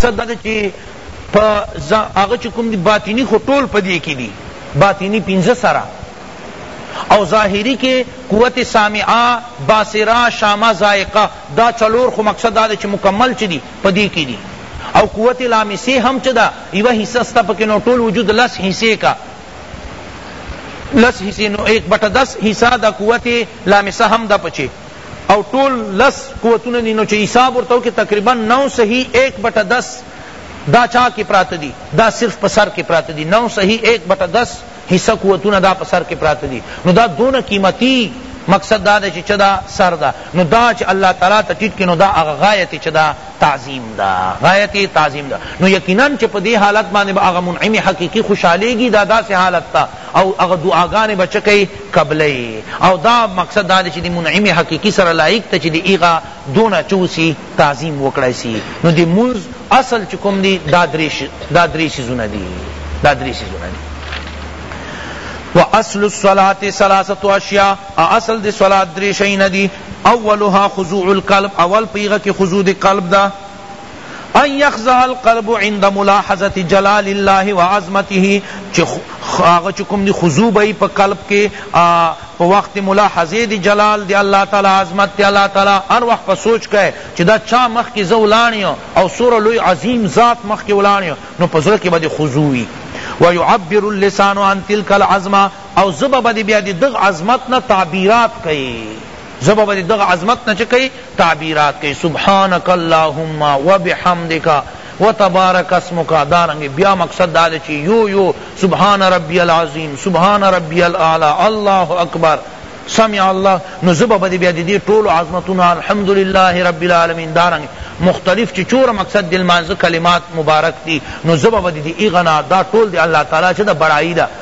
مقصد دا دی چی په هغه چی کوم دی باطنی خو ټول په دی کی دی باطنی پنځه سره او ظاهری کی قوت سامعه باصره شامه ذائقه دا چلور خو مقصد دا دی چی مکمل چی دی په دی کی دی او قوت لامسی هم چی دا یوه حصہ ستا پکی نو ټول وجود لس حصے کا لس حصے نو ایک بٹا دس حصہ دا قوت لامسہ ہم دا پچے او ټول لس قوتونه دی نو چه حساب ورته وکی تقریبا نو سهی ایک بټه دس دا چا کی پراته دی دا صرف په سر کی پراته دی نو سهی ایک بټه دس حصه قوتونه دا په سر کی پراته دی نو دا دونه قیمتی مقصد دا ده چه دا سر دا نو دا چه اللہ تعالی تا ٹیٹ کنو دا اغا غایت چه دا تعظیم دا غایت تعظیم دا نو یقینا چه پا دی حالت بانے با اغا منعم حقیقی خوشحالیگی دا دا سی حالت تا او هغه دعاګانې به چه کئ قبلوي او دا مقصد دا دې چه دې منعم حقیقی سره لایق ته چه دې هغه دونه چه اوسی تعظیم وکړای سی نو دې مونځ اصل چه کوم دې دا درې دا درې څیزونه دي دا درې څیزونه دي و اصل الصلاة ثلاثه اشیاء اصل دی صلات دری شینا دی اولها خضوع القلب اول پیغه کی خضوع دی قلب دا ان یخضع القلب عند ملاحظة جلال الله وعظمته چه هغه چه کوم دی خضوع بئی په قلب کې په وقت ملاحظه دی جلال دی الله تعالی عظمت دی الله تعالی هر وخت په سوچ کئ چه دا چا مخ کې زو لانی او سور لوی عظیم ذات مخ کې ولانی نو په زړه کې به خضوع وی ويعبر اللسان عن تلك العظمه او زبا به بیا دی دغ عظمت نه تعبیرات کئ ژبه به د دغه عظمت نه چه کئی تعبیرات کئی سبحانک اللهم وبحمدک وتبارک اسمک دارنګ بیا مقصد دا چه یو یو سبحان ربی العظیم سبحان ربی الاعلی الله اکبر سمع الله نو زبا بدی بیا دی ټول عظمتنا الحمدلله رب العالمین دارنګ مختلف چی چور مقصد دل مانز کلمات مبارک دی نو زبا بدی دی اغنا دا ټول دی الله تعالی چه دا بڑائی دا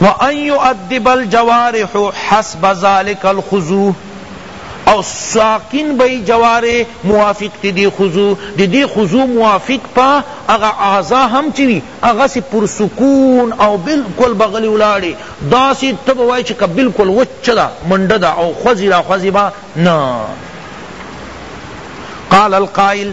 وان یؤدب الجوارح حسب ذلک الخضوع او ساکن بئی جوارح موافق تی دی خضوع دی دی خضوع موافق پا اغا اعضاء ہم چی وی اغا سی پر سکون او بلکل بغلی ولاڑی داسی تب وائی چی که بلکل وچ دا منڈ دا او خوزی را خوزی با نا قال القائل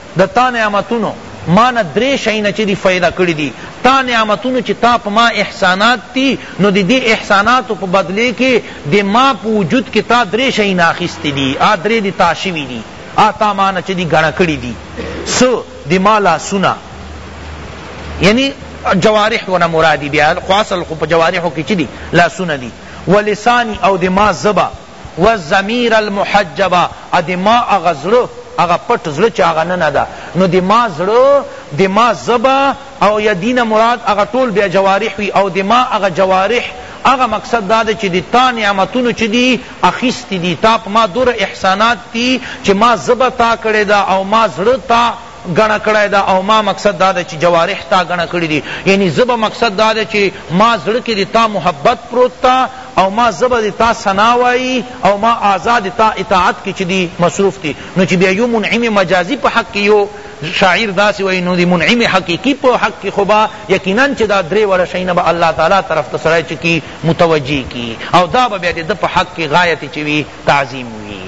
د تا نعمتونو ما نه درې شیونه چه دی فیده کړی دی تا نعمتونو چه تا په ما احسانات دی نو دی دی احساناتو په بدلی کی دی ما په وجود کی تا درې شیونه اخیستی دی آ درې دی تا شوی دی آ تا ما نه چه دی ګڼه کړی دی څه دی ما لاسونه یعنی جوارح ونه مرادی بیا خو اصل خو په جوارحو کی چی دی لاسونه دی ولسانی او دی ما زبا والضمیر المحجبه او د ما هغه زړه هغه پټ زړه چی هغه ننه ده نو د ما زړه د ما ژبه او یا دینه مراد هغه ټول بیا جوارح وی او د ما هغه جوارح هغه مقصد دا ده چی د تا نعمتونو چی دی اخیستی دی تا په ما دوره احسانات دی چی ما ژبه تا کړی ده او ما زړه تا ګڼه کړی ده او ما مقصد دا ده چی جوارح تا ګڼه کړی دی یعنی زه به مقصد دا ده چی ما زړه کی دی تا محبت پروت تا او ما زه به دی تا ثنا وایی او ما اعضاء دی تا اطاعت کی چی دی مصروف تی نو چی بیا یو منعم مجازی په حق کی یو شاعر داسی وای نو دی منعم حقیقی په حق کی خوبا یقینا چې دا درې وړه شینه به الله تعالی طرف ته سره چکی متوجی کی او دا به بیا د په حق کی غایت چوی تعظیم وی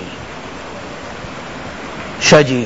شجی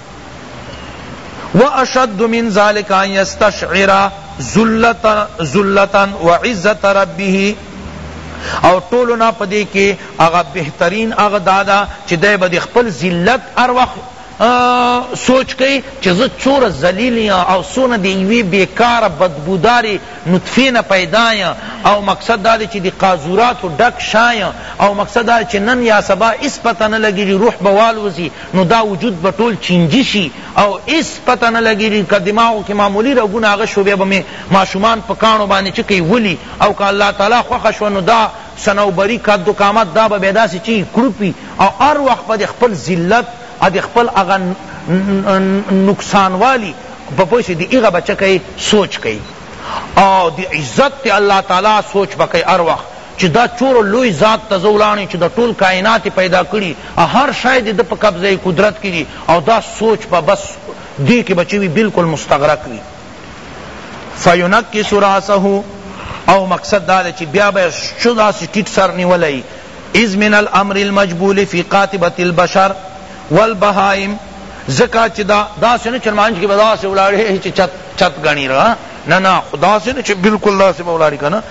واشد من ذلک ان یستشعر ذلتا وعزت ربه او ټولو نه پدې کې هغه بهترین هغه دادا چې دی به خپل ذلت هر وخت سوچ کئی چې زه څوره ذلیل یم او څونه د یوې بیکاره بدبودارې نطفې نه پیدا یم او مقصد دا دی چې د قاذوراتو ډک شایم او مقصد دا چې نن یا سبا هېڅ پته نه لګېږي روح به والوځي نو دا وجود به ټول چینجی شی او هیڅ پته نه لګیږی که دماغو کی معمولی رګونه هغه شو بیا به می ماشومان په کاڼو باندی چه کیی ولی او که الله تعالی خوښه شوه نو دا صنوبری قد و قامت دا به بیا داسی چیی کړوپ وی او هر وخت به د خپل ذلت او د خپل هغه نقصانوالی په پوه شوی د هغه به چه کیی سوچ کیی او د عزت د الله تعالی سوچ به کیی هر وخت چی دا چوره لوی ذات ته زه ولاړم چی دا ټول کاینات یې پیدا کړی او هر شی د ده په قبضه قدرت کی دی او دا سوچ به بس دې کی به چه وی بلکل مستغرق وی فینکس راسه او مقصد دا ده چی بیا به شه داسی ټیټ سر نیولی اذ من الامر المجبول فی قاطبة البشر والبهائم ځکه چې دا داسې نه چې لمانځ کې به داسې ولاړې چې چت چت ګڼي را نه نه خو داسې نه چې بلکل داسې به ولاړې که نه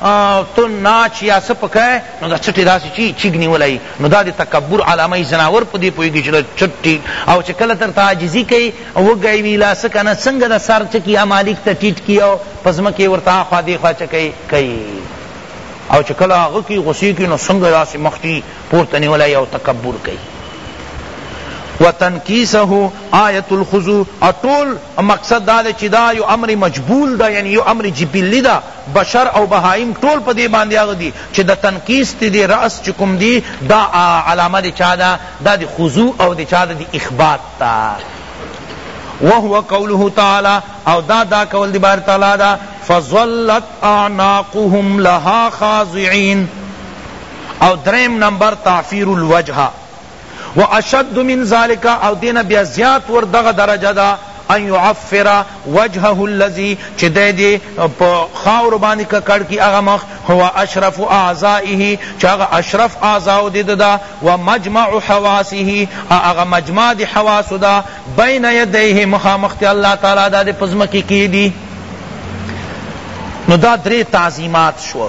ته ناچ یا څه پکه یې نو دا چټې داسې چي چیګ نیولی یي نو دا د تکبر علامه یي ځناور په دې پوهېږي چې دا چټي او چې کله درته عاجزي کوي وږی وي لا څه که نه څنګه دا سر څه کړي مالک ته ټیټ کړي او په ځمکه یې ورته هاخوا دېخوا څه کوي کوي او چې کله هغه کړي غوسې کړي نو څنګه داسې مخ چي پورته نیولی یي او تکبر کوي وتنکیسه آیت الخضوع او ټول مقصد دا چې دا یو امر مجبول ده یعنی یو امر جبلی ده بشر او بهایم ټول په دې باندې هغه دي چې د تنقیص ته دې رأس چې کوم دي دا علامه د چا ده دا د خضوع او د چا ده د اخبات ده وهو قوله تعالی او دا دا قول دی بار تعالی دا فظلت اعناقهم لها خاضعين او درم نمبر تعفیر الوجه و اشد من ذلک او دی نه بیا زیات ور دغه درجه ده ان یعفر وجهه الذی چی دی دی په خاورو باندی ککړ کی هغه مخ هو اشرف اعضائه چی هغه اشرف اعضاء دی دده و مجمع حواسه او هغه مجمع دی حواسو ده بین یدیه مخامخ دی الله تعالی دا دی په ځمکی کی دی نو دا دری تعظیمات شو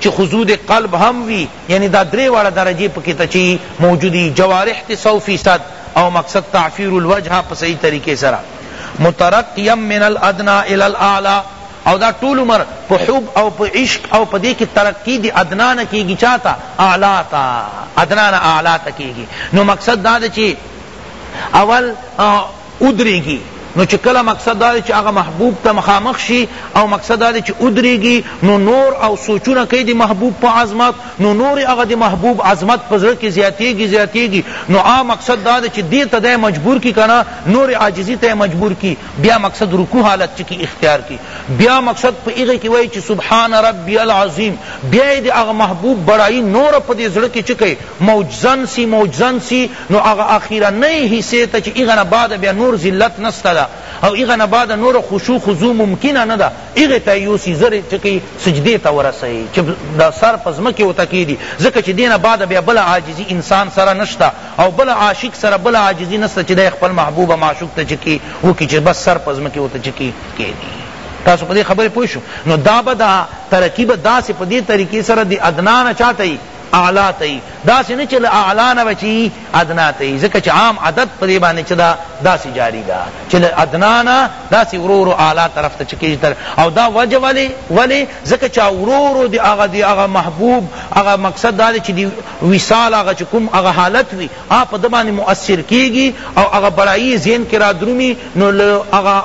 چی خضود قلب هم وی یعنی دا دری واړه درجی پکی ته چی موجودی جوارح تی سو فیصد او مقصد تعفیر الوجه په صحیح طریقی سره مترقیا من الادنی الی الاعلی او دا ټول عمر په حب او په عشق او په دی کی ترقی دی ادنی نه کیږی چاته اعلی تا ادنی نه اعلی ته کیږی نو مقصد دا ده چی اول ودریږي نو چی کله مقصد دا دی چی هغه محبوب ته مخامخ شی او مقصد دا دی چی ودریږی نو نور او سوچونه کئی دی محبوب په عظمت نو نور هغه دی محبوب عظمت په زړه کی زیاتیږی زیاتیږی نو آ مقصد دا دی چی دی ته دی مجبور کی کنه نور عاجزی ته مجبور کی بیا مقصد رکوع حالت چی کی اختیار کی بیا مقصد په هغه کی وای چی سبحان ربی العظیم بیا دی هغه محبوب بڑای نور پدی زړه کی چه کئی موجزن سی موجزن سی نو هغه اخیرنۍ حصې ته چی هغه نه بعد بیا نور ذلت نسته ده او هغه نه بعد نور خشوع خضوع ممکنه نه ده هغه ته یوسی زر چکی سجدی ته ورسوی چی دا سر په ځمکی وتکیدی ځکه چی دینه بعد بیا بل عاجزی انسان سره نشته او بل عاشق سره بل عاجزی نسته چی دی خپل محبوب معشوق ته چکی وکی چی بس سر په ځمکی وته چکی کیدی تاسو په دې خبرې پوه شو نو دا به دا ترقی به داسې په دې طریقې سره د ادنا نه چاته اعلی ته یی داسی نه چه له اعلی نه به چه یی ادنی ته یی ځکه چه عام عدد په دی باندی چه ده داسی جاری ده چه له ادنی نه داسی ورو ورو اعلی طرف ته چه کیږی تر او دا وجه ولی ولی ځکه چه ورو ورو دی هغه دی هغه محبوب هغه مقصد دا دی چه دی وصال هغه چه کوم هغه حالت وی هغه په ده باندی مؤثر کیږی او هغه بړایی ذهن کی را درومی نو له هغه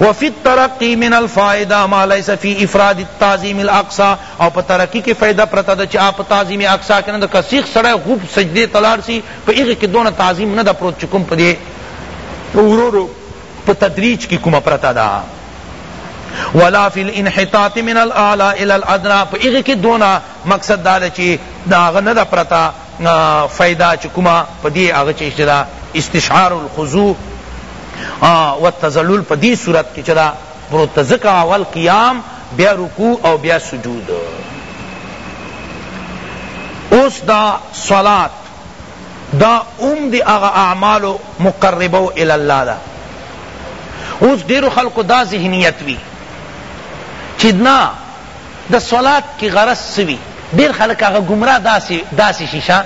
وفی الترقی من الفائدہ ما لیس فی افراد التعظیم الاقصی او په ترقی کی فائدہ پرته ده چی هغه په تعظیم اقصی کی نده که سیخ سړی غوپ سجدی ته لاړ سی په هغه کی دونه تعظیم نده پروت چی کوم پدی ورو ورو په تدریج کی کومه پرته ده ولا فی الانحطاط من الاعلی الی الادنی په هغه کی دونه مقصد دا ده چی دا هغه نده پرته فائدہ چه کومه په دی هغه چه چه دا استشعار الخضوع والتذلل په دی صورت کی چه دا پروت ده ځکه اول قیام بیا رکوع او بیا سجود اوس دا صلات دا ام دی اغا اعمال مقربو الاللہ دا اوس ډیرو خلقو دا ذهنیت وی چیدنا د صلات کی غرض څه وی ډیر خلک هغه ګمراه داسی داسی شی شه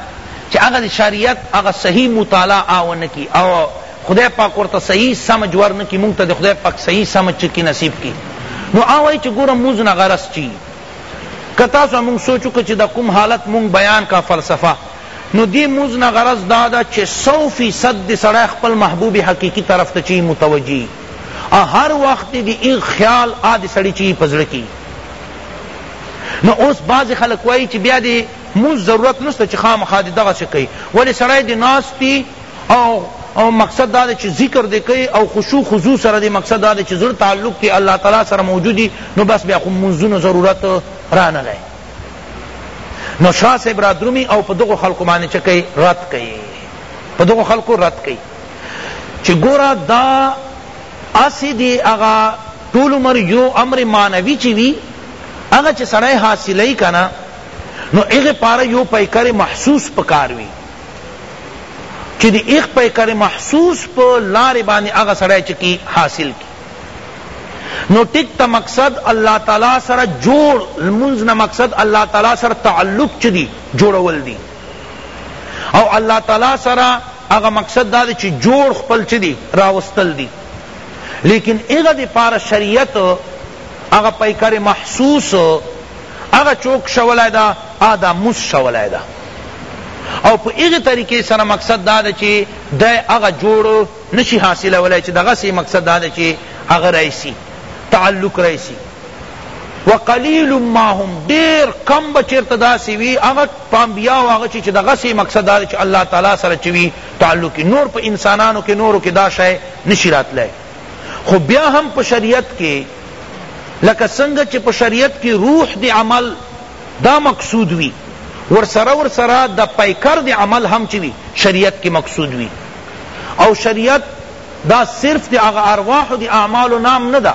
چه هغه د شریعت هغه صحیح مطالعه او نه کی او خدای پاک ورته صحیح سمجھ ور نه کی مونږ ته د خدای پاک صحیح سمجھ چه کی نصیب کی نو هغه وایی چه ګوره مونځ نه غرض چی که تاسو مونږ سوچ وکړو چه دا کوم حالت مونږ بیان کا فلسفه نو دی مونځ نه غرض دا ده چه سو فیصد دی سړی خپل محبوب حقیقی طرف ته چی متوجی او هر وخت دی دی ایغ خیال آ دی سړی چی په زړه کی نو اوس بعضی خلک وایی چی بیا دی موس ضرورت نشته چی خامخا دی دغه شکای ولی سړی دی ناستی او او مقصد دا چې ذکر دې کوي او خشوع خضوع سره دې مقصد دا چې زړه تعلق کې الله تعالی سره موجودي نو بس بیا خو منځونو ضرورت رانه لای نو شاه صاحب را درومي او په دغو خلکو باندې چکه رد کوي په دغو خلکو رد کوي چی ګوره دا هسی دی هغه ټول عمر یو امر معنوی چی وی هغه چی سړی حاصلوی کنه نو هغه پاره یو پیکر محسوس پکار وی چی دی ایخ پیکر محسوس پا لار باندی اغا سڑے چکی حاصل کی نو ٹک تا مقصد اللہ تعالی سر جوڑ منز نہ مقصد اللہ تعالی سر تعلق چدی جوڑول دی او الله تعالی سره هغه مقصد دا دی چی جوړ خپل چی دی راوستل دی لیکن هغه دی پار شریعت هغه پیکر محسوس هغه چوک شولای دا آدا مس شولای دا او په هغه طریقې سره مقصد دا دی چی د هغه جوړ نشي حاصلولای چی دغه سی مقصد دا دی چی هغه رئیسی تعلق رئیسی وقلیل ما هم ډیر کم به چیرته داسی وی هغه په انبیاو هغه چی دغه سی مقصد دا چی الله تعالی سره چی وی تعلق نور په انسانانو کی نورو کی دا شی نشی راتلای خو بیا هم په شریعت کی لکه څنګه چی په شریعت کی روح دی عمل دا مقصود وی ورسره ورسره د پیکر دی عمل هم چی وی شریعت کی مقصود وی او شریعت دا صرف دی هغه ارواح دی اعمال نام نه ده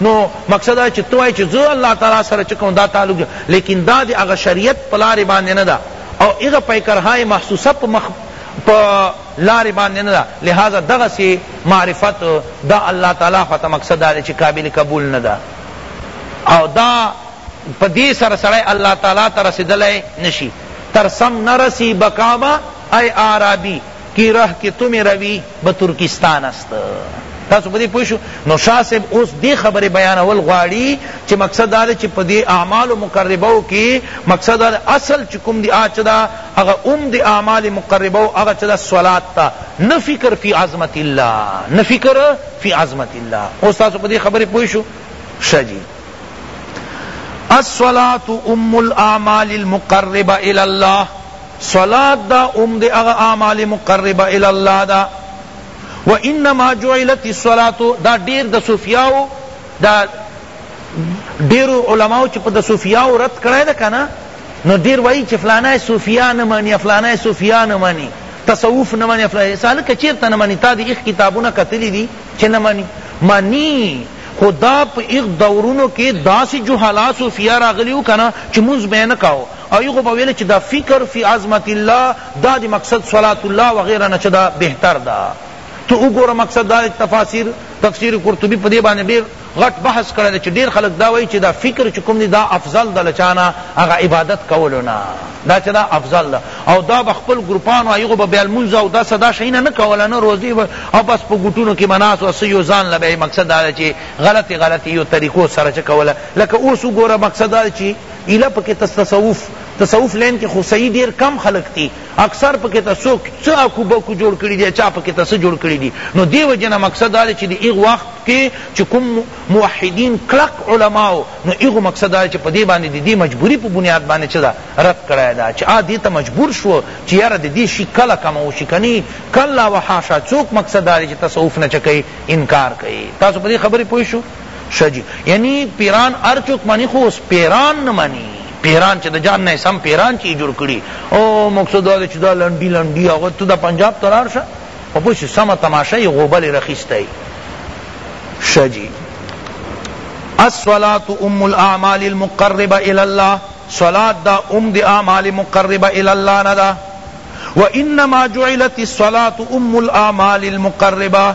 نو مقصد دا چې ته وایې چې زه الله تعالی سره چې کوم دا تعلق جوړ لیکن دا د هغه شریعت په لارې باندې نه ده او هغه پیکرهای محسوسه په مخ په لارې باندې نه ده لہذا دغسې معرفت دا الله تعالی خوا ته مقصد دا دی چې قابل قبول نه ده او دا په دې سره سړی الله تعالی ته رسېدلی نشي تر سم نه رسی بقا به ای عربی کی راه کې تمې روي به ترکستان است تاسو په دې پوه شو نو شاه صاحب اوس دې خبرې بیانول غواړي چې مقصد دا دی چې په دې اعمال مقربو کې مقصد دا اصل چې کوم دی آچ دا هغه اوم دې اعمال مقربو هغه چې دا صلات تا نه فکر فی عظمت الله نه فکر فی عظمت الله اوس تاسو په دې خبرې پوه شو شجی الصلاة ام الاعمال المقربه الى الله صلات دا هم د هغه اعمال مقربه الی الله ده و انما جعلت الصلات دا ډیر د صوفیاو دا ډیرو علماو چې په د صوفیاو رد کړای ده کنه نو ډیر وای چې فلانه صوفیا نه مانی فلانه صوفیا نه مانی تصوف نه مانی فلانه سال کچیر ته نه مانی تا دی اخ کتابونه کتلی دی چې نه مانی مانی خدا په اخ دورونو کې داسې جهالا صوفیا راغلیو کنه چې موږ به نه کاو او یی خو به ویل چه دا فکر فی عظمت الله دا دی مقصد صلاة الله وغیره نه چه دا بهتر ده ته وګوره مقصد دا دی تفاسیر تفسیر قرطبی پدی باندی ډیر غټ بحث کړی دی چه ډیر خلق دا وایی چه دا فکر چه کوم دی دا افضل ده له چانه هغه عبادت کولو نه دا چه دا افضل ده او دا به خپل ګروپانو هغه به بیا لمونځ او دا صدا شینا نه کوله نه روزی او بس په ګټونو کې مناس او سیو ځان له به مقصد دا چه غلط غلط یو طریقو سره چه کوله لکه اوس وګوره مقصد دا چه ایله په کې تصوف تصوف لین کې خو صحیح ډیر کم خلق تی اکثر په کې تاسو څه اکو بکو جوړ کړی دی چا په کې تاسو جوړ کړی دی نو دی وجنه مقصد دا چې دی ایغ وخت کې چې کوم موحدین کلک علماء نو ایغ مقصد دا چې په دې باندې دی, دی مجبوری په بنیاد باندې چې دا رد کړای دا چې ا دې ته مجبور شو چې یاره د دې شي کله کم او شي کني کلا وحاشا څوک مقصد دا چې تصوف نه چکه انکار کوي تاسو په دې خبرې پوه شو شه جی یعنی پیران هر چوک منی خو اوس پیران نه منی پیران چه د جان نه سم پیران چی جوړ کړی او مقصد دا چه دا لنډی لنډی هغه ته د پنجاب ترار شه او پوش سم تماشه یې غوبل رخیسته شه جی الصلاة ام الاعمال المقربه الى الله صلاة دا ام دی اعمال مقربه الى الله ندا وانما جعلت الصلاة ام الاعمال المقربه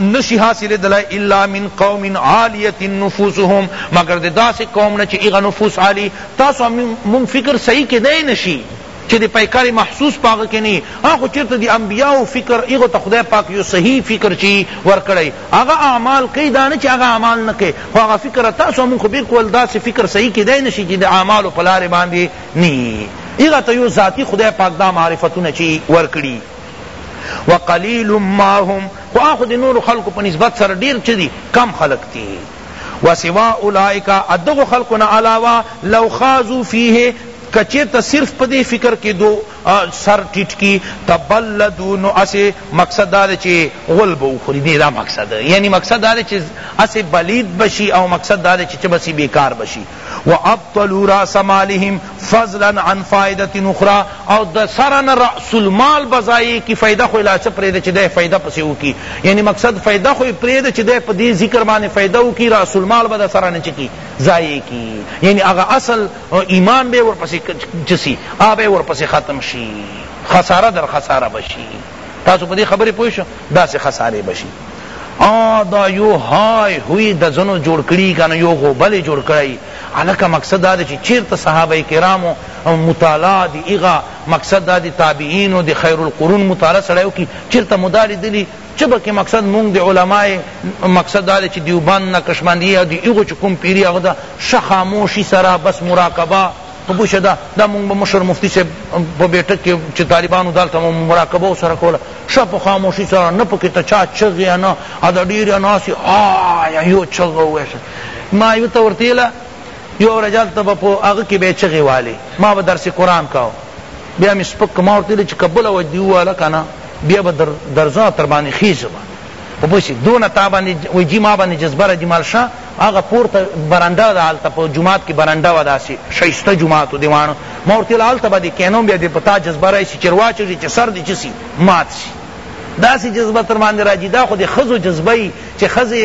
نشی حاصلیدلای الا من قوم عالیت نفوسهم مگر د داسې قوم نه چې هغه نفوس عالی تاسو مون فکر صحیح کیدای نشی چی دی پیکار محسوس پاغه کې نه ها خو چیرته دی انبیاء او فکر ایغه ته خدای پاک یو صحیح فکر چی ورکړی هغه اعمال کوي دا نه چې هغه اعمال نه کوي خو هغه فکر تاسو مون خو بالکل داسې فکر صحیح کیدای نشی چې د اعمالو په لارې باندې نه ایغه ته یو ذاتی خدای پاک دا معرفتونه چی ورکړي وقلیل ما هم خو هغه خو د نورو خلقو په نسبت سره ډیر چه دی کم خلق دی وسوا اولئک ادغه خلق نه علاوه لو خاضو فیه کچیرته صرف پدی فکر کې دو سر ټیټ کی تبلدو نو اسه مقصد دا چې غل به وخوري دی دا مقصد یعنی مقصد دا چې اسه بلید بشي او مقصد دا چې بسی بیکار بشي وابطلوا راس مالهم فضلا عن فائدة اخری او د سره نه راس المال به ضایع کی فایده خو یې لا څه پرېږده چې دی فایده پسې وکړي یعنی مقصد فایده خو یې پرېږده چې دی په دې ذکر باندې فایده وکړي راس المال به د سره نه چکی ضایع کی یعنی هغه اصل ایمان به یې ورپسې چسی هغه به یې ورپسې ختم شي خساره در خساره بشي تاسو په دې خبرې پوه شئ داسې خسارې به شي دا یو های هوی د زنو جوړ کړي کنه یو غوبل جوړ کړي الکه مقصد دا چې چیرته صحابه کرامو مطالعه دی ایغا مقصد دا دی تابعین او دی خیر القرون مطالعه سره کی چیرته مدار دلی چبه کې مقصد مونږ د علماء مقصد دا چې دیوبند نه کشمندی دی ایغو چې کوم پیری هغه شخاموشی سره بس مراقبه په پوه شه دا دا مونږ به مشر مفتی صاحب په بیټک کې چې طالبانو دالته مو مراقبه سره کوله ښه په خاموشي سره نه پکې ته چا چغې نه ا د ډېرې ناسې آیا یو چغه وویسه ما یو ته ورته ویله یو ورځ هلته به په هغه کې به یې چغې والې ما به درس قرآن کاوه بیا مې سپک ما ورته ویله چې که بله ورځ دې وواله که نه بیا به درځه تر باندې خېژه به په پوه شي دونه تا باندې وایي جي ما باندې جذبه راځي مال شه هغه پورته برنډه ده هلته په جومات کې برنډه وه داسې ښایسته جومات و دې واڼه ما ورته ویل هلته به دې کښېنوم بیا دې په تا جذبه راشي چې رواچوي چې سر دې څه شي مات شي داسې جذبه تر باندې راځي دا خو د ښځو جذبه وي چې ښځې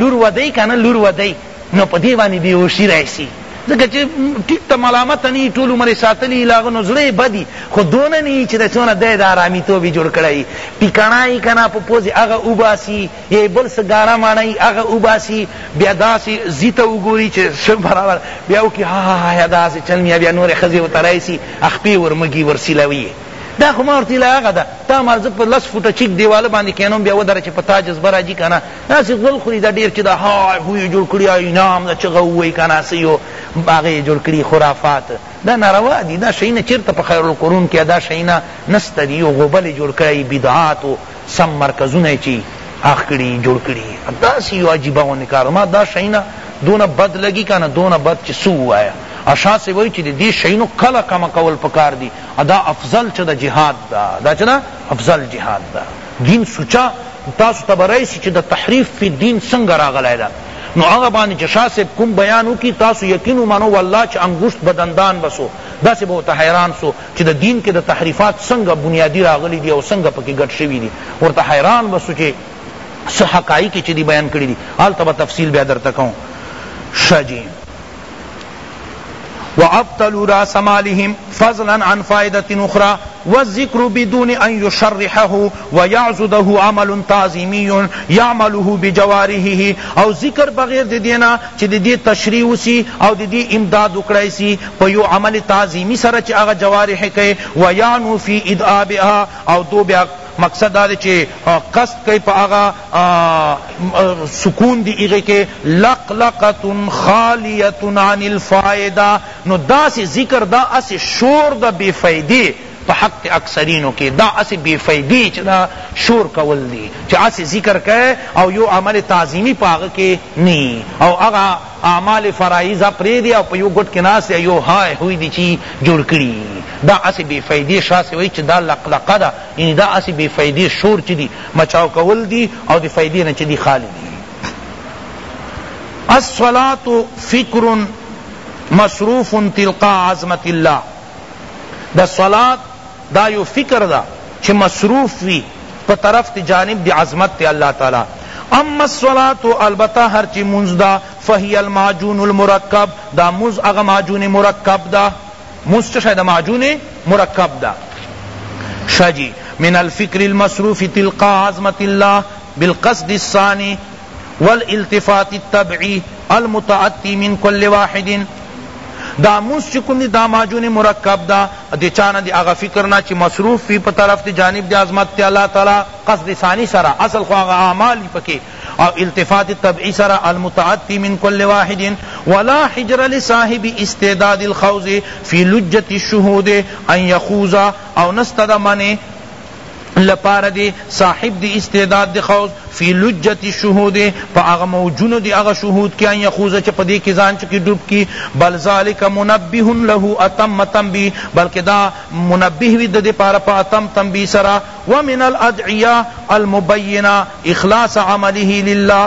لور ودی که نه لور ودی نو په دې باندې بېهوشي راشي ځکه چې ټیک ته ملامت نه ټول عمر ساتلی لاغه نو زړه بدی خو دونه نه چې د څونه د آرامی توبې جوړ کړی ټیکانا یې کنه په پوزې هغه وباسي یی بل څه ګاڼه ماڼه یی هغه وباسی بیا داسی زی ته وګوری چه ښه برابر بیا وکی هاهاهایا داسی چل میا بیا نوری ښځی ورته رایسی اخپی ورمږی ورسیلوی یی دا خو ما ورته ویل هغه ده تا ما زه په لس فوټه چیک دیواله باندی کینوم بیا ودره چه په تا جذبه راځی کنه داسی غول خوری دا ډیر چه دا های هوی جوړ کړی اینام دا چغه ووی کنه سی یو هغه جوړ کړی خرافات دا ناروا دی دا شیونه چیرته په خیرالقرون کی دا شیونه نسته دی یو غوبل جوړ کړی بدعات سم مرکزونه یې چی اخ کړي جوړ کړي داسې یو عجیبه غوندې کار ما دا شیونه دونه بد لګي کنه دونه بد چې څه ووایا او شاه صاحب وایي چې د دې شیونو کله کم کول پکار دي دا افضل چې د جهاد ده دا چې ده افضل جهاد ده دین سوچا تاسو ته به راشي چې د تحریف فی دین څنګه راغلی ده نو هغه باندې چې شاه صاحب کوم بیان وکړي تاسو یقین ومنو والله چې انګشت بدندان بسو داسې به ورته حیران سو چی د دین کی د تحریفات څنګه بنیادی راغلی دی او څنګه پکی ګډ شوی دی ورته حیران به سو چی څه حقایق چی دی بیان کړی دی هلته به تفصیل بیا درته کوم شه جی وابطلوا راس مالهم فضلا عن فائدة اخرى والذکر بدون ان یشرحه و یعضده عمل تعظیمی یعمله بجوارحه او ذکر بغیر د دې نه چې د دې تشریح وسي او د دې امداد وکړای سي په یو عمل تعظیمي سره چې هغه جوارح یې کوي و یعنو فی ادعابها او دو بیا مقصد دا چې قصد کوي په هغه سکون دی هغې کې لقلقت خالیة عن الفائدة نو داسې ذکر دا اسې شور د بې فایدې په حق د اکثرینو کی دا هسی بی فایدی چه دا شور کول دی چه هسی ذکر کوی او یو عمل تعظیمی په هغه کی نه یی او هغه اعمال فرایضه پریږدی او په یو ګوټ کی ناست دی یو های هوی دی چی جوړ کړی دا هسی بی فایدی شاسی وایی چه دا لقلقه ده یعنی دا هسی بی فایدی شور چه دی مچاو کول دی او د فایدی نه چه دی خالی دی الصلاة فکر مصروف تلقا عظمت الله دا صلات دا یو فکر دا چه مصروف وی په طرف تی جانب دی عظمت تی الله تعالی اما الصلاة البتہ هرچی منز دا فهی المعجون المرکب دا منز اغا معجون مرکب دا منز چشای دا معجون مرکب دا شجی من الفکر المصروف تلقا عظمت اللہ بالقصد الثانی والالتفات الطبعی المتاتی من کل واحد دا مونس چی کوم دی دا معجون مرکب دا دی چانا دی اغا فکر نا چی مصروف وی پا طرف دی جانب دی عظمت دی اللہ تعالی قصد ثانی سرا اصل خو اغا اعمال وی پکی او التفات طبعی سرا المتاتی من کل واحد ولا حجر لصاحب استعداد الخوض فی لجت الشہود ان یخوض او نستد منع لپاره دی صاحب دی استعداد دی خوض فی لجت الشهود پا اغا موجونو دی اغا شهود کی ان یخوض چه پا دی کی زان چکی ڈوب کی بل ذالک منبه له اتم تنبیه بلکہ دا منبه وی ددی پارا پا اتم تنبیه سرا ومن الادعیہ المبینہ اخلاص عمله للہ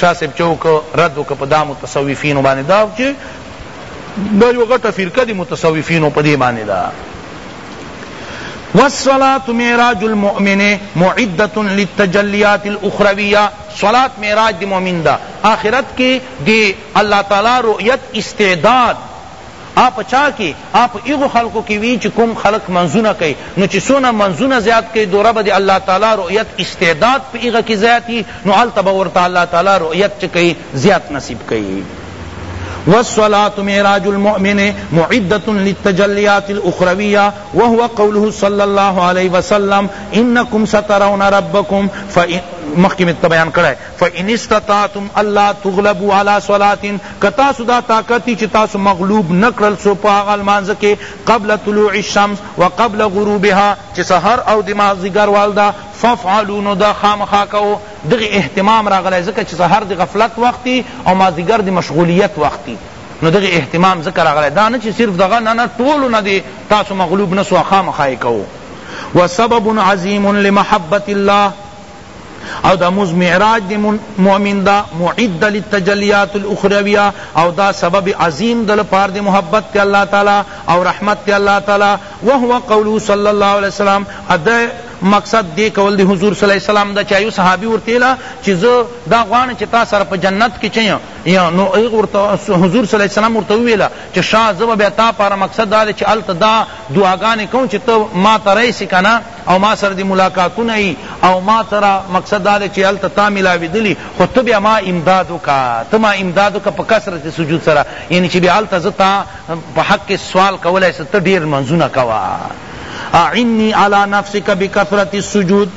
شاه صاحب چه وکړ رد وکړ په دا متصوفینو باندی دا چه دا یو غټه فرقه دی متصوفینو په دی باندی دا والصلاة معراج المؤمن معدة للتجلیات الاخرویہ صلاة معراج دی مؤمن دا آخرت کی دی اللہ تعالی رؤیت استعداد هغه په چا کی؟ هغه په هغو خلقو کی وی چی کوم خلق منځونه کوي، نو چی څونه منځونه زیات کړي دوره به د الله تعالی رؤیت استعداد په هغه کی زیات وي نو هلته به ورته الله تعالی رؤیت چه کوي زیات نصیب کوي. والصلاة معراج المؤمن معدة للتجلیات الاخرویة وهو قوله صلی الله علیه وسلم انکم سترون ربکم فإن مخکی می درته بیان کړی فان استطعتم الا تغلبوا علی صلاة که تاسو دا طاقت وي چی تاسو مغلوب نه کړل سو په هغه لمانځه کی قبل طلوع الشمس وقبل غروبها چی سحر او دمازدیګر وال ده فافعلوا نو دا خامخا کوه دغی اهتمام راغلی ځکه چی سحر د غفلت وخت دی او مازدیګر د مشغولیت وخت دی نو دغی اهتمام ذکر راغلی دا نه چی صرف دغه نه نه ټولو نه دی تاسو مغلوب نه سوه خامخا یې کوه وسبب عظیم لمحبة الله او دا موز معراج دی مؤمن دا معد للتجلیات الاخرویہ او دا سبب عظیم دل پار دی محبت تی اللہ تعالی او رحمت تی اللہ تعالی وهو قوله صلی اللہ علیہ وسلم ادا مقصد دی کول دی حضور صلی اللہ علیہ وسلم دا چایو صحابی ورتیلا چی زو دا غوان چی تا سر پا جنت کی چی یا نو ایغ ورتا حضور صلی اللہ علیہ وسلم ورتا ویلا چی شاہ زو بیا تا پارا مقصد دا چی الت دا دعاگانی کون چی تو ما تریسی کنا او ما سره دی ملاقاتونه یی او ما سره مقصد دا دی چی هلته تا ملاویدلی خو ته بیا ما امداد وکړه ته ما امداد وکړه په کثرت سجود سره یعنی چی بیا هلته زه تا په حق کی سوال کولای سم ته ډیر لمونځونه کوه اعنی علی نفسک بکثرت السجود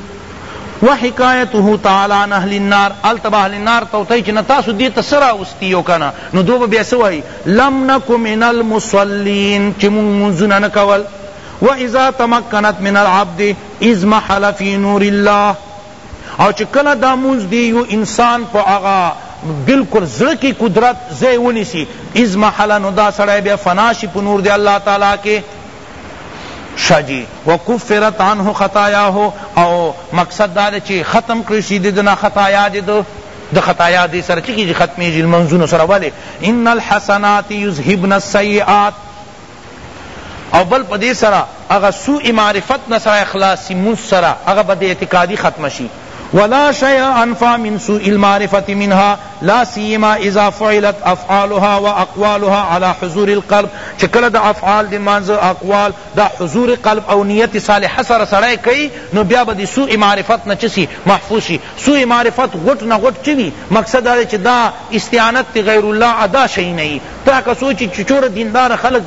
وحکایته تعالی عن اهل النار هلته به اهل النار ته وتای چی نه تاسو دی ته څه راوستی او کنه نو دوی به بیا څه وایی لم نک من المصلین چی مونږ لمونځونه نه کول و اذا تمکنت من العبد اضمحل فی نور الله او چه کله دا مونځ دی یو انسان په هغه بلکل زړه کی قدرت ځای ونیسی اضمحل نو دا سړی بیا فنا شی په نور دی الله تعالی کی شا جی وکفرت عنه خطایاه او مقصد دا ده چی ختم کړی شی دنا خطایا دی دو د خطایا دی سره چی کی ختمی جی منزون سره ولی ان الحسنات یذهبن السیئات او بل په دې سره هغه سوء معرفت نه سړی خلاص شي مونځ سره هغه بد اعتقادي ختمه شي ولا شيء انفع من سوء المعرفة منها لا سيما اذا فعلت افعالها واقوالها على حضور القلب چه کله دا افعال دی مانز اقوال دا حضور قلب او نیت صالحه سره سړی کئی نو بیا به دی سوء معرفت نه چسی محفوظ شي سوء معرفت غټ نه غټ چوی مقصد دا چه دا استعانت غیر الله ادا شئی نہیں دا هغه څوک چې چور دیندار خلق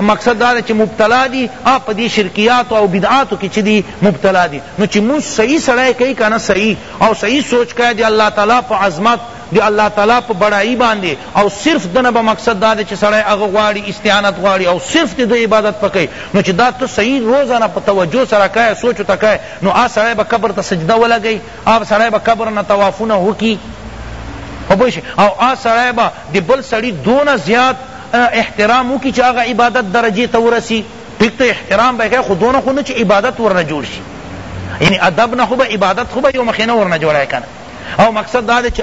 مقصد دا چې مبتلا دي اپ په دې شرکیات او بدعاتو کې چې دي مبتلا دي نو چې مون صحیح سړی کوي کنه صحیح او صحیح سوچ کوي دی الله تعالی په عظمت دی الله تعالی په بڑائی باندې او صرف دنه به مقصد دا چې سړی هغه غواړي استعانت غواړي او صرف د عبادت پکې نو چې دا ته صحیح روزانه په توجه سره کوي سوچ تکای نو آ سړی به قبر ته سجده ولګي هغه سړی به قبر نه طوافونه وکړي په پوه شئ او هغه سړی به د بل سړي دونه زیات احترام وکړي چې هغه عبادت درجې ته ورسي ټیک ته احترام به کوي خو دونه خو نه چې عبادت ورنه جوړ شي یعنی ادب نه خو به عبادت خو به یو مخینه ورنه جوړه کنه او مقصد دا دی چې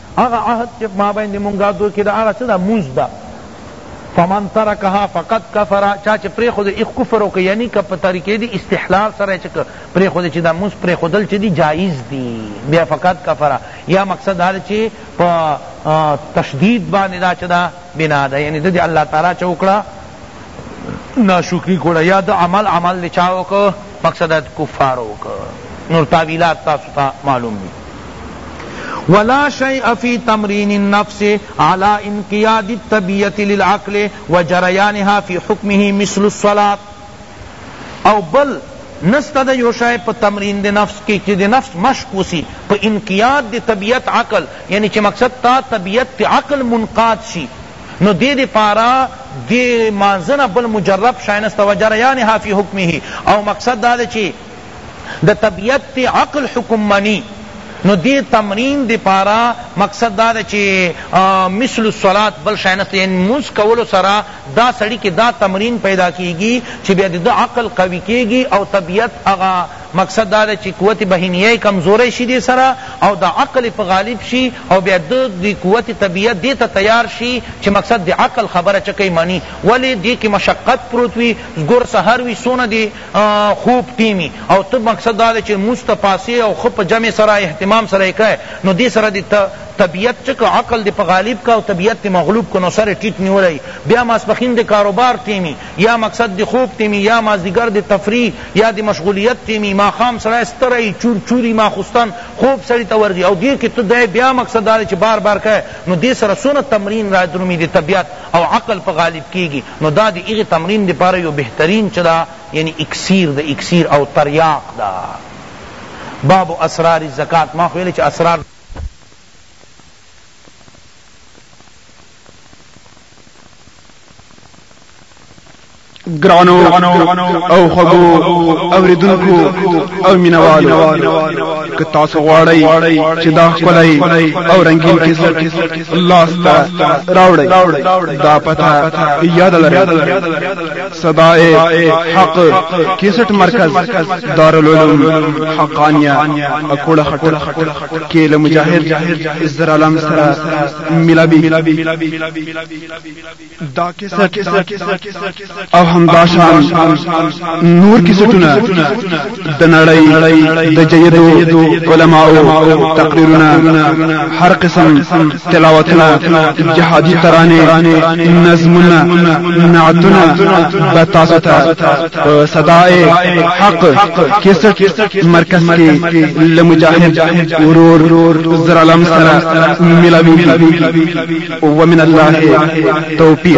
هغه عهد چه مابین د مونږ دو کی ده هغه څه ده مونځ ده فمن ترکها فقد کفر چا چې پرې خود ایخ کفر وکړي یعنی که په طریقې دی استحلال سره چې پرې خود چې دا مس پرې خودل چې دی جایز دی بیا فقد کفر یا مقصد دا چې په تشدید باندې دا چې دا بنا ده یعنی د الله تعالی چوکړه ناشکری کوړه یا د عمل عمل لچاو کو مقصد د کفارو که نور تاویلات تاسو ته معلوم دی ولا شیء فی تمرین النفس علی انقیاد الطبیعة للعقل وجریانها فی حکمه مثل الصلاة او بل نسته د یو شای په تمرین د نفس کی چی د نفس مشق وسی په انقیاد د طبیعت عقل یعنی چی مقصد تا طبیعت تی عقل منقاد شی نو دې دې پاره دې مانځه نه بل مجرب شای نسته و جریانها فی حکمه او مقصد دا دې چه د طبیعت تی عقل حکم منی نو دې تمرین دې پاره مقصد دا دې چه مثل الصلاة بل شای نسته یعنی مونځ کولو سره دا سړی کی دا تمرین پیدا کیږی چه بیا دې عقل قوی کیږی او طبیعت هغه مقصد دا ده چی قوت بهینیه یې کمزوری شي دې سره او د عقل یې په غالب شي او بیا د دې قوت طبیعه دې ته تیار شي چی مقصد د عقل خبره چکه مني ولی دې کې مشقت پروت وي ګوره سحر وي څونه دې خوب ټیمي او ته مقصد دا ده چی لمونځ ته پاڅې او ښه په جمع سره اهتمام سره یې کړی نو دې سره دې ته طبیعت چه که عقل دی په غالب کا او طبیعت دی مغلوب کا نو سر ټیټ نیولی بیا ماسپخین دی کاروبار ټیمی یا مقصد د خوب ټیمی یا مازدیګر د تفریح یا د مشغولیت ټیمی ماښام سړی ستړی یی چور چور یی ماخوستن خوب سړی ته ورځی او دی که ته دی بیا مقصد دا دی چی بار بار کئ نو دی سره څونه تمرین رادرومی د طبیعت او عقل په غالب کیږی نو دا د هغی تمرین لپاره یو بهترین چه دا یعنی اکسیر ده اکسیر او تریاق ده باب اسرار الزکوة ما خو ویلی چی اسرار ګرانو او خبو اوریدونکو او مینوالو که تاسو غواړئ چې دا خپلای او رنگین کیسه الله ستاسو راوړئ دا پته یاد لرئ صدائے حق کیسټ مرکز دارالعلوم حقانیہ اکوڑا خټه کې له مجاهد ازدر عالم سره ملابي دا کیسه او هم دا شان نور کیسټونه د نړۍ د جیدو علماو تقریرونه هر قسم تلاوتونه جهادي ترانه نظمونه نعتونه به تاسو ته په صداي حق کیسټ مرکز کې له مجاهد ورور زر علم سره ملاوي او من الله توفیق